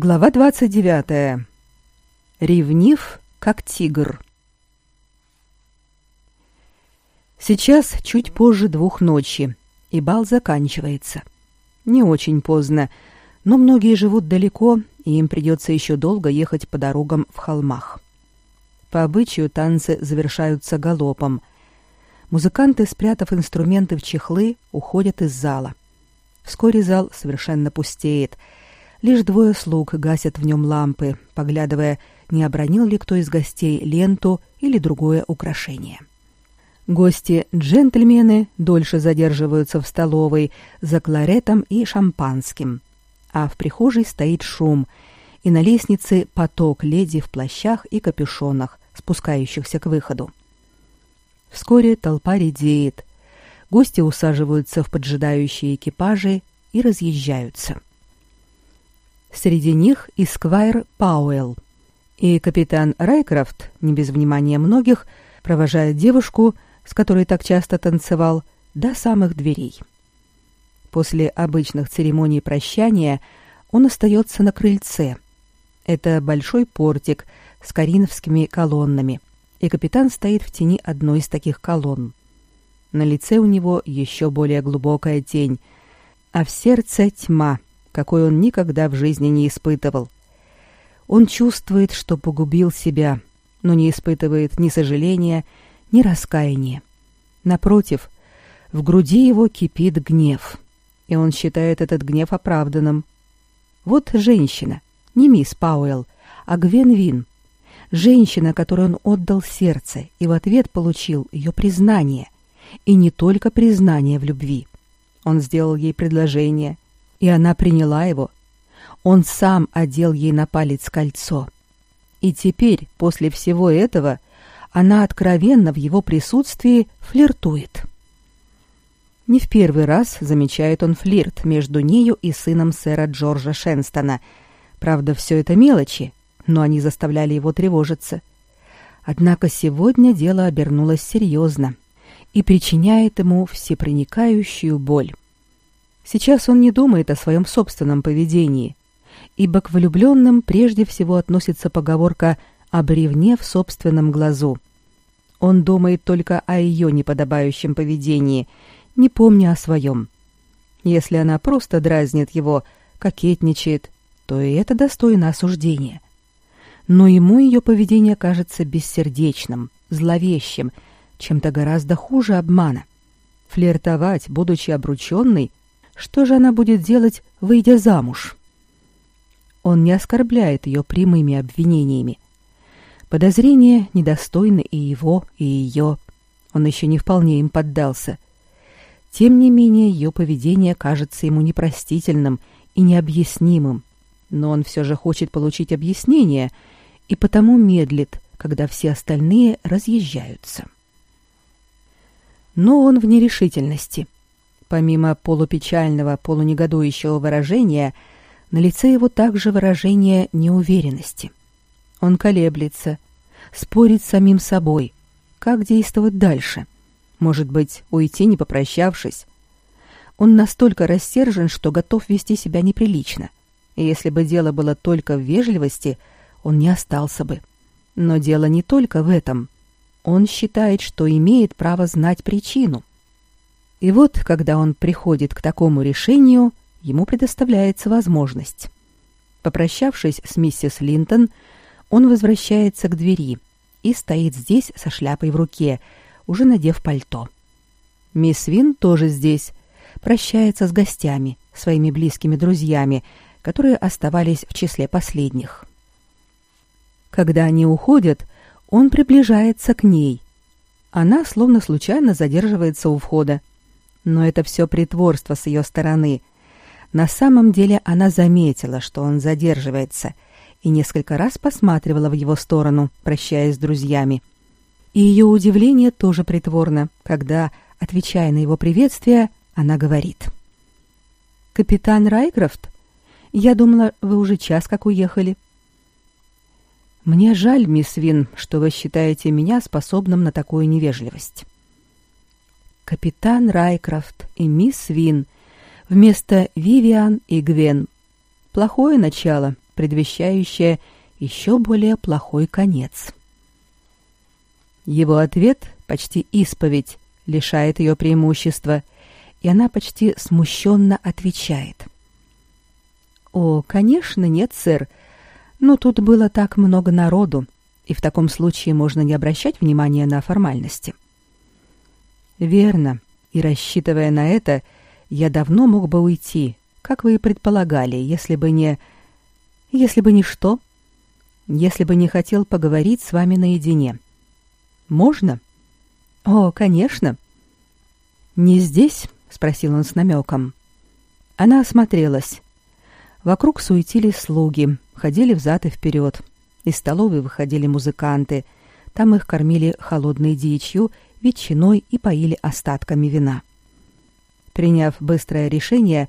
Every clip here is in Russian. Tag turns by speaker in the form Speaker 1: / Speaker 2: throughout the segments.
Speaker 1: Глава 29. Ревнив, как тигр. Сейчас чуть позже двух ночи, и бал заканчивается. Не очень поздно, но многие живут далеко, и им придется еще долго ехать по дорогам в холмах. По обычаю танцы завершаются галопом. Музыканты, спрятав инструменты в чехлы, уходят из зала. Вскоре зал совершенно пустеет — Лишь двое слуг гасят в нем лампы, поглядывая, не обронил ли кто из гостей ленту или другое украшение. Гости-джентльмены дольше задерживаются в столовой за кларетом и шампанским, а в прихожей стоит шум, и на лестнице поток леди в плащах и капюшонах, спускающихся к выходу. Вскоре толпа редеет, гости усаживаются в поджидающие экипажи и разъезжаются. Среди них и Сквайр Пауэлл. И капитан Райкрафт, не без внимания многих, провожает девушку, с которой так часто танцевал, до самых дверей. После обычных церемоний прощания он остается на крыльце. Это большой портик с коринфскими колоннами, и капитан стоит в тени одной из таких колонн. На лице у него еще более глубокая тень, а в сердце тьма — какой он никогда в жизни не испытывал. Он чувствует, что погубил себя, но не испытывает ни сожаления, ни раскаяния. Напротив, в груди его кипит гнев, и он считает этот гнев оправданным. Вот женщина, не мисс Пауэлл, а Гвен Вин. Женщина, которой он отдал сердце и в ответ получил ее признание. И не только признание в любви. Он сделал ей предложение, и она приняла его. Он сам одел ей на палец кольцо. И теперь, после всего этого, она откровенно в его присутствии флиртует. Не в первый раз замечает он флирт между нею и сыном сэра Джорджа Шенстона. Правда, все это мелочи, но они заставляли его тревожиться. Однако сегодня дело обернулось серьезно и причиняет ему всепроникающую боль. Сейчас он не думает о своем собственном поведении, ибо к влюбленным прежде всего относится поговорка о бревне в собственном глазу. Он думает только о ее неподобающем поведении, не помня о своем. Если она просто дразнит его, кокетничает, то и это достойно осуждения. Но ему ее поведение кажется бессердечным, зловещим, чем-то гораздо хуже обмана. Флиртовать, будучи обрученной, что же она будет делать, выйдя замуж? Он не оскорбляет ее прямыми обвинениями. Подозрения недостойны и его, и ее. Он еще не вполне им поддался. Тем не менее, ее поведение кажется ему непростительным и необъяснимым. Но он все же хочет получить объяснение и потому медлит, когда все остальные разъезжаются. Но он в нерешительности — Помимо полупечального, полунегодующего выражения, на лице его также выражение неуверенности. Он колеблется, спорит с самим собой. Как действовать дальше? Может быть, уйти, не попрощавшись? Он настолько рассержен, что готов вести себя неприлично. И если бы дело было только в вежливости, он не остался бы. Но дело не только в этом. Он считает, что имеет право знать причину. И вот, когда он приходит к такому решению, ему предоставляется возможность. Попрощавшись с миссис Линтон, он возвращается к двери и стоит здесь со шляпой в руке, уже надев пальто. Мисс Вин тоже здесь, прощается с гостями, своими близкими друзьями, которые оставались в числе последних. Когда они уходят, он приближается к ней. Она словно случайно задерживается у входа. Но это все притворство с ее стороны. На самом деле она заметила, что он задерживается, и несколько раз посматривала в его сторону, прощаясь с друзьями. И ее удивление тоже притворно, когда, отвечая на его приветствие, она говорит. «Капитан Райкрофт? Я думала, вы уже час как уехали». «Мне жаль, мисс Вин, что вы считаете меня способным на такую невежливость» капитан Райкрафт и мисс Вин вместо Вивиан и Гвен. Плохое начало, предвещающее еще более плохой конец. Его ответ, почти исповедь, лишает ее преимущества, и она почти смущенно отвечает. «О, конечно, нет, сэр, но тут было так много народу, и в таком случае можно не обращать внимания на формальности». «Верно, и рассчитывая на это, я давно мог бы уйти, как вы и предполагали, если бы не... Если бы не что? Если бы не хотел поговорить с вами наедине. Можно? О, конечно. Не здесь? Спросил он с намеком. Она осмотрелась. Вокруг суетились слуги, ходили взад и вперед. Из столовой выходили музыканты. Там их кормили холодной дичью, ветчиной и поили остатками вина. Приняв быстрое решение,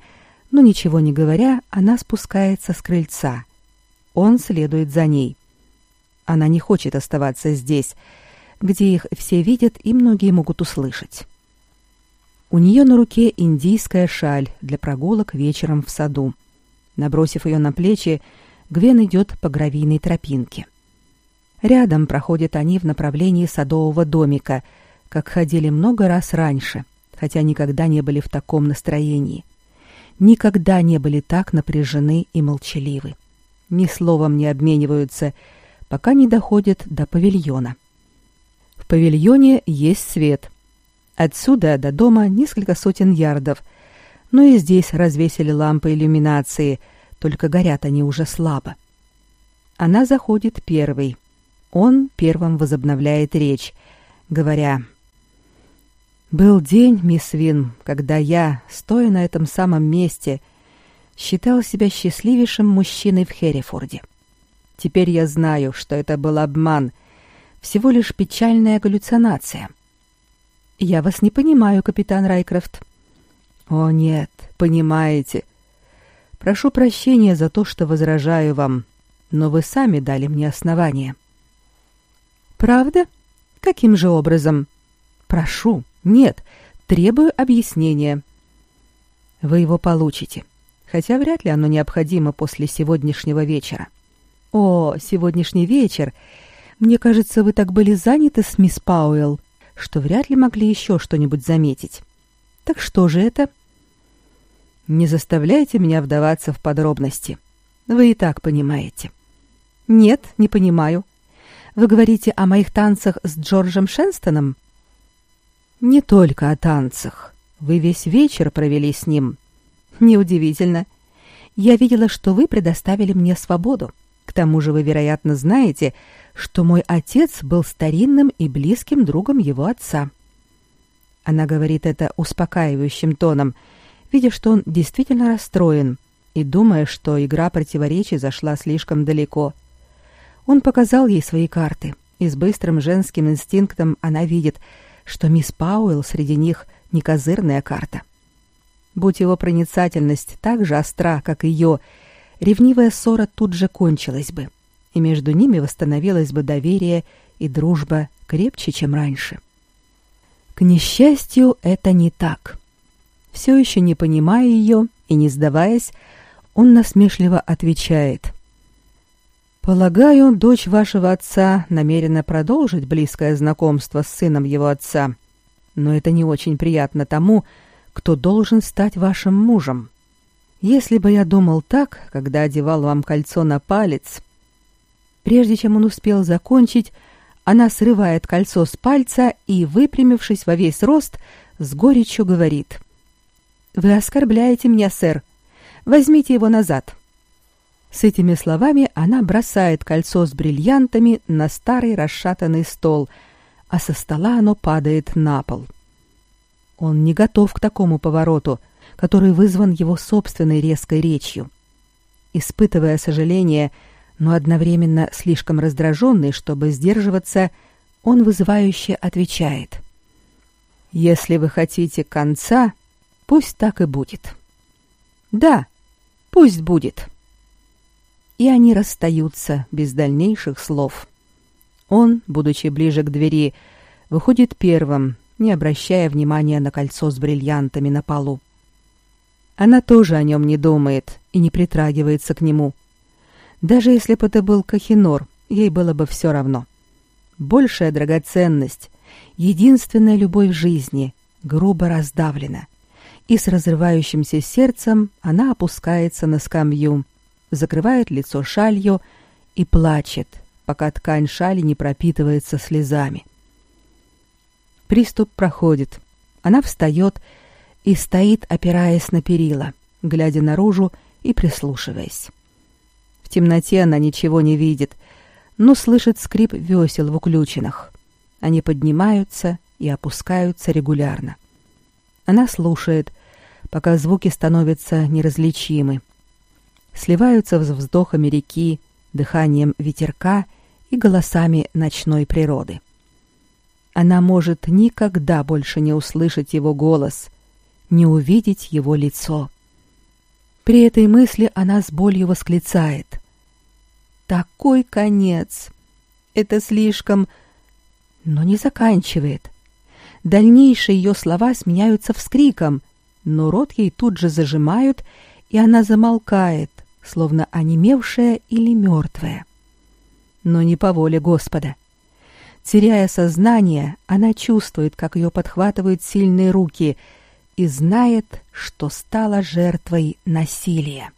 Speaker 1: но ничего не говоря, она спускается с крыльца. Он следует за ней. Она не хочет оставаться здесь, где их все видят и многие могут услышать. У нее на руке индийская шаль для прогулок вечером в саду. Набросив ее на плечи, Гвен идет по гравийной тропинке. Рядом проходят они в направлении садового домика, как ходили много раз раньше, хотя никогда не были в таком настроении никогда не были так напряжены и молчаливы. Ни словом не обмениваются, пока не доходят до павильона. В павильоне есть свет. Отсюда до дома несколько сотен ярдов, но и здесь развесили лампы иллюминации, только горят они уже слабо. Она заходит первой. Он первым возобновляет речь, говоря был день, мисс Вин, когда я, стоя на этом самом месте, считал себя счастливейшим мужчиной в Херрифорде. Теперь я знаю, что это был обман, всего лишь печальная галлюцинация. Я вас не понимаю, капитан Райкрафт. О, нет, понимаете. Прошу прощения за то, что возражаю вам, но вы сами дали мне основание. Правда? Каким же образом? Прошу. Нет, требую объяснения. Вы его получите, хотя вряд ли оно необходимо после сегодняшнего вечера. О, сегодняшний вечер. Мне кажется, вы так были заняты с мисс Пауэлл, что вряд ли могли еще что-нибудь заметить. Так что же это? Не заставляйте меня вдаваться в подробности. Вы и так понимаете. Нет, не понимаю. Вы говорите о моих танцах с Джорджем Шенстоном? Не только о танцах. Вы весь вечер провели с ним. Неудивительно. Я видела, что вы предоставили мне свободу. К тому же вы, вероятно, знаете, что мой отец был старинным и близким другом его отца. Она говорит это успокаивающим тоном, видя, что он действительно расстроен, и думая, что игра противоречий зашла слишком далеко. Он показал ей свои карты, и с быстрым женским инстинктом она видит, что мисс Пауэлл среди них не козырная карта. Будь его проницательность так же остра, как ее, ревнивая ссора тут же кончилась бы, и между ними восстановилось бы доверие и дружба крепче, чем раньше. К несчастью, это не так. Все еще не понимая ее и не сдаваясь, он насмешливо отвечает. Полагаю, дочь вашего отца намерена продолжить близкое знакомство с сыном его отца. Но это не очень приятно тому, кто должен стать вашим мужем. Если бы я думал так, когда одевал вам кольцо на палец... Прежде чем он успел закончить, она срывает кольцо с пальца и, выпрямившись во весь рост, с горечью говорит. «Вы оскорбляете меня, сэр. Возьмите его назад». С этими словами она бросает кольцо с бриллиантами на старый расшатанный стол, а со стола оно падает на пол. Он не готов к такому повороту, который вызван его собственной резкой речью. Испытывая сожаление, но одновременно слишком раздраженный, чтобы сдерживаться, он вызывающе отвечает. «Если вы хотите конца, пусть так и будет». «Да, пусть будет» и они расстаются без дальнейших слов. Он, будучи ближе к двери, выходит первым, не обращая внимания на кольцо с бриллиантами на полу. Она тоже о нем не думает и не притрагивается к нему. Даже если бы это был Кахинор, ей было бы все равно. Большая драгоценность, единственная любовь жизни, грубо раздавлена. И с разрывающимся сердцем она опускается на скамью, закрывает лицо шалью и плачет, пока ткань шали не пропитывается слезами. Приступ проходит. Она встает и стоит, опираясь на перила, глядя наружу и прислушиваясь. В темноте она ничего не видит, но слышит скрип весел в уключинах. Они поднимаются и опускаются регулярно. Она слушает, пока звуки становятся неразличимы. Сливаются с вздохами реки, дыханием ветерка и голосами ночной природы. Она может никогда больше не услышать его голос, не увидеть его лицо. При этой мысли она с болью восклицает. «Такой конец! Это слишком...» Но не заканчивает. Дальнейшие ее слова сменяются вскриком, но рот ей тут же зажимают, и она замолкает, словно онемевшая или мертвая. Но не по воле Господа. Теряя сознание, она чувствует, как ее подхватывают сильные руки — и знает, что стала жертвой насилия.